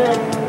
Yeah.